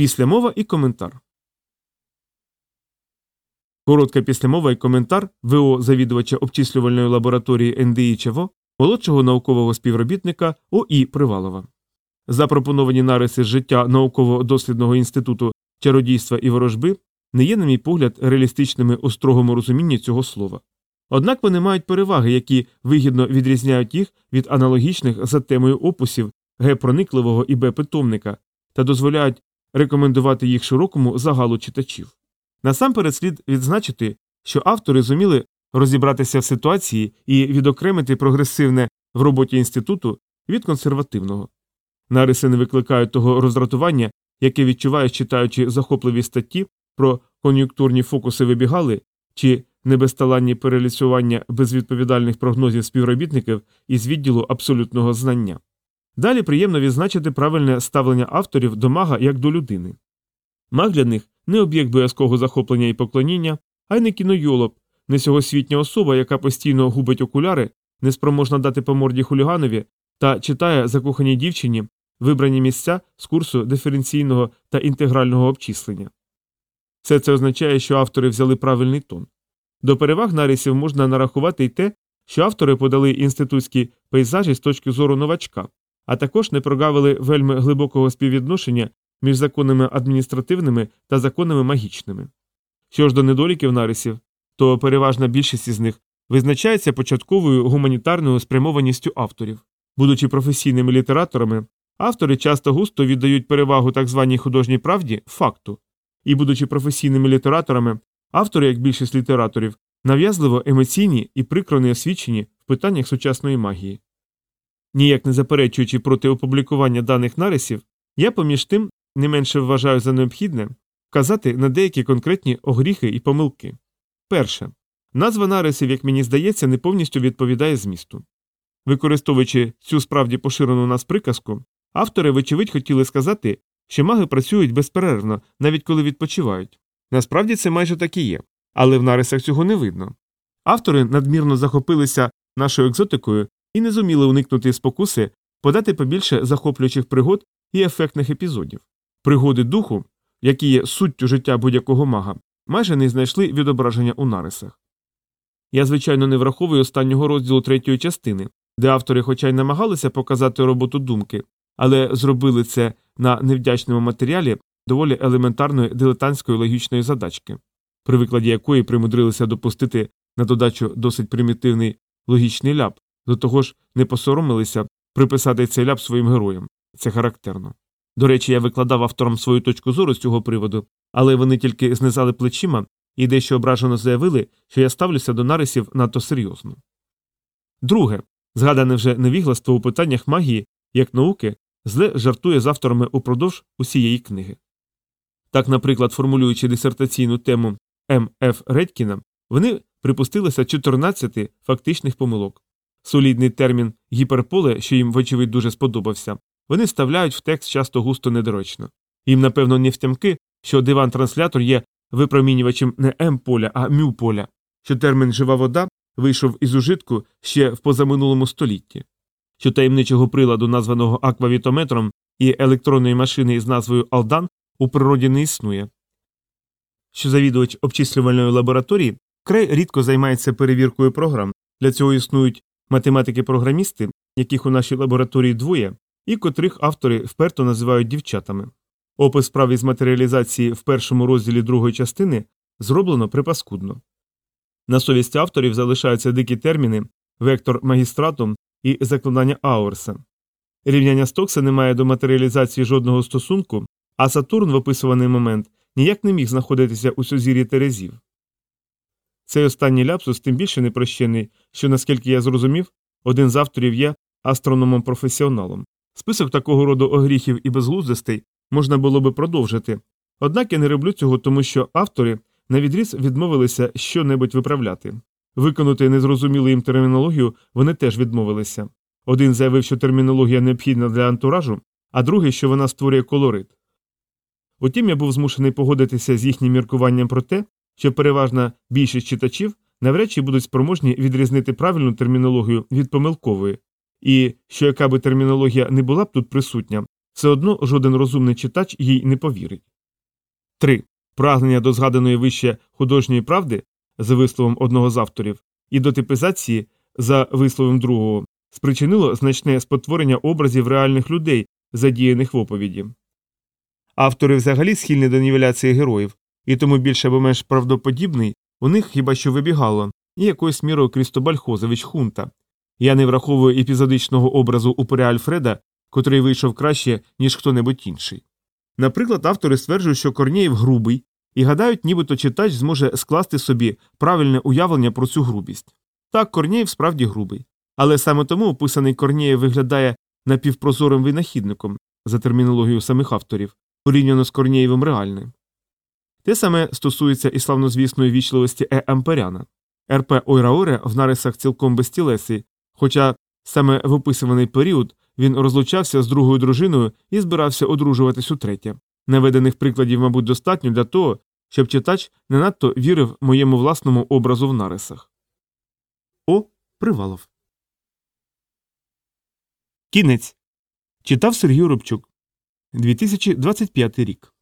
Післямова і коментар. Коротка післямова і коментар ВО завідувача обчислювальної лабораторії НДІ ЧВО, молодшого наукового співробітника ОІ Привалова. Запропоновані нариси життя науково-дослідного інституту чародійства і ворожби не є, на мій погляд, реалістичними у строгому розумінні цього слова. Однак вони мають переваги, які вигідно відрізняють їх від аналогічних за темою опусів Г проникливого і Б питомника та дозволяють рекомендувати їх широкому загалу читачів. Насамперед слід відзначити, що автори зуміли розібратися в ситуації і відокремити прогресивне в роботі інституту від консервативного. Нариси не викликають того роздратування, яке відчуваєш, читаючи захопливі статті про кон'юнктурні фокуси вибігали чи небезталанні перелісування безвідповідальних прогнозів співробітників із відділу абсолютного знання. Далі приємно відзначити правильне ставлення авторів до мага як до людини. Маг для них не об'єкт боязкого захоплення і поклоніння, а й не кінойолоб, не сьогосвітня особа, яка постійно губить окуляри, неспроможна дати по морді хуліганові та читає закоханій дівчині вибрані місця з курсу диференційного та інтегрального обчислення. Все це означає, що автори взяли правильний тон. До переваг нарисів можна нарахувати й те, що автори подали інститутські пейзажі з точки зору новачка, а також не прогавили вельми глибокого співвідношення між законами адміністративними та законами магічними. Що ж до недоліків нарисів, то переважна більшість із них визначається початковою гуманітарною спрямованістю авторів. Будучи професійними літераторами, автори часто густо віддають перевагу так званій художній правді факту, і, будучи професійними літераторами, автори, як більшість літераторів, нав'язливо емоційні і прикро неосвічені в питаннях сучасної магії. Ніяк не заперечуючи проти опублікування даних нарисів, я поміж тим не менше вважаю за необхідне вказати на деякі конкретні огріхи і помилки. Перше. Назва нарисів, як мені здається, не повністю відповідає змісту. Використовуючи цю справді поширену нас приказку, автори, вочевидь, хотіли сказати, що маги працюють безперервно, навіть коли відпочивають. Насправді це майже так і є, але в нарисах цього не видно. Автори надмірно захопилися нашою екзотикою і не зуміли уникнути спокуси подати побільше захоплюючих пригод і ефектних епізодів. Пригоди духу, які є суттю життя будь-якого мага, майже не знайшли відображення у нарисах. Я, звичайно, не враховую останнього розділу третьої частини, де автори, хоча й намагалися показати роботу думки, але зробили це на невдячному матеріалі доволі елементарної дилетантської логічної задачки, при викладі якої примудрилися допустити на додачу досить примітивний логічний ляп, до того ж не посоромилися приписати цей ляп своїм героям. Це характерно. До речі, я викладав авторам свою точку зору з цього приводу, але вони тільки знизали плечима і дещо ображено заявили, що я ставлюся до нарисів надто серйозно. Друге, згадане вже невігластво у питаннях магії як науки зле жартує з авторами упродовж усієї книги. Так, наприклад, формулюючи дисертаційну тему М. Ф. Редькіна, вони припустилися 14 фактичних помилок. Солідний термін гіперполе, що їм, вочевидь, дуже сподобався, вони вставляють в текст часто густо недоречно. Їм, напевно, не втямки, що диван транслятор є випромінювачем не М поля, а мю поля, що термін жива вода вийшов із ужитку ще в позаминулому столітті, що таємничого приладу, названого аквавітометром, і електронної машини із назвою Алдан у природі не існує, що завідувач обчислювальної лабораторії край рідко займається перевіркою програм, для цього існують математики-програмісти, яких у нашій лабораторії двоє, і котрих автори вперто називають дівчатами. Опис справ із матеріалізації в першому розділі другої частини зроблено припаскудно. На совісті авторів залишаються дикі терміни, вектор магістратум і закладання Аурса. Рівняння Стокса не має до матеріалізації жодного стосунку, а Сатурн в описуваний момент ніяк не міг знаходитися у сузір'ї Терезів. Цей останній ляпсус тим більше непрощений, що, наскільки я зрозумів, один з авторів є астрономом професіоналом. Список такого роду огріхів і безглуздостей можна було би продовжити, однак я не роблю цього, тому що автори навідріз відмовилися щонебудь виправляти. Виконати незрозумілу їм термінологію вони теж відмовилися. Один заявив, що термінологія необхідна для антуражу, а другий, що вона створює колорит. Утім, я був змушений погодитися з їхнім міркуванням про те, що переважна більшість читачів навряд чи будуть спроможні відрізнити правильну термінологію від помилкової, і що яка би термінологія не була б тут присутня, все одно жоден розумний читач їй не повірить. 3. Прагнення до згаданої вище художньої правди, за висловом одного з авторів, і до типізації, за висловом другого, спричинило значне спотворення образів реальних людей, задіяних в оповіді. Автори взагалі схильні до нівеляції героїв, і тому більш або менш правдоподібний у них хіба що вибігало, і якоюсь мірою Крістобаль Хозович Хунта. Я не враховую епізодичного образу упоря Альфреда, котрий вийшов краще, ніж хто-небудь інший. Наприклад, автори стверджують, що Корнєєв грубий, і гадають, нібито читач зможе скласти собі правильне уявлення про цю грубість. Так, Корнєєв справді грубий. Але саме тому описаний Корнєєв виглядає напівпрозорим винахідником, за термінологією самих авторів, порівняно з Корнєєвим реальним. Те саме стосується і славнозвісної вічливості Е. Амперяна. РП Ойраоре в нарисах цілком безтілесий, хоча саме в описуваний період він розлучався з другою дружиною і збирався одружуватись утретє. Наведених прикладів, мабуть, достатньо для того, щоб читач не надто вірив моєму власному образу в нарисах. О. Привалов. Кінець. Читав Сергій Рубчук. 2025 рік.